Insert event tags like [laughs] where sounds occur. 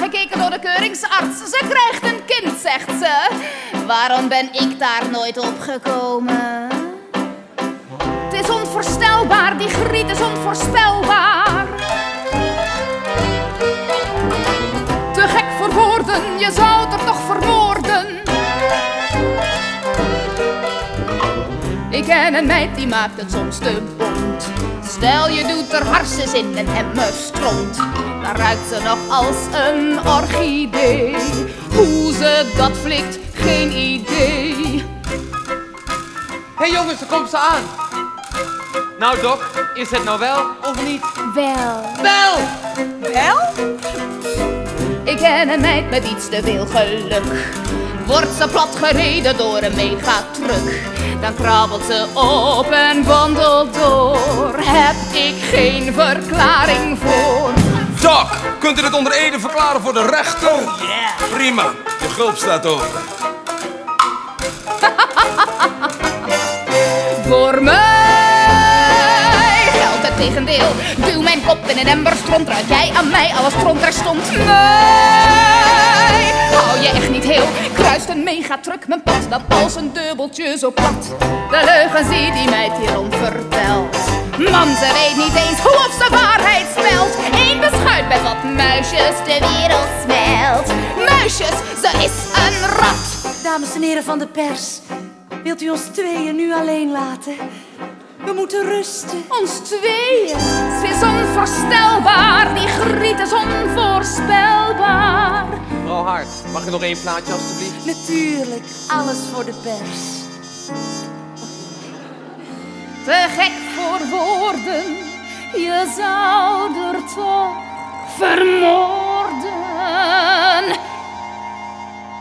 Gekeken door de keuringsarts. Ze krijgt een kind, zegt ze. Waarom ben ik daar nooit opgekomen? Het is onvoorstelbaar, die griet is onvoorspelbaar. Te gek voor woorden, je zou er toch vermoorden. Ik ken een meid die maakt het soms te. Stel je doet er harsjes in en emmer stront. Dan ruikt ze nog als een orchidee. Hoe ze dat flikt, geen idee. Hé hey jongens, er komt ze aan. Nou Doc, is het nou wel of niet? Wel, Wel! Wel? ik ken een meid met iets te veel geluk. Wordt ze plat gereden door een megatruck. Dan krabbelt ze op en wandelt door. Heb ik geen verklaring voor. Doc, kunt u dit onder Ede verklaren voor de rechter? Prima, je gulp staat open. [laughs] Voor mij geldt het tegendeel. Duw mijn kop in een emmer stront, ruik jij aan mij alles stront er stond. Nee, een megatruck mijn pad, dat als een dubbeltje zo plat. De leugens die die meid hierom vertelt. Man, ze weet niet eens hoe of ze waarheid spelt. Eén beschuit met wat muisjes de wereld smelt. Muisjes, ze is een rat. Dames en heren van de pers, wilt u ons tweeën nu alleen laten? We moeten rusten. Ons tweeën. Het is onvoorstelbaar, die griet is onvoorspelbaar. Mag ik nog één plaatje alstublieft? Natuurlijk, alles voor de pers. Te gek voor woorden, je zou er toch vermoorden.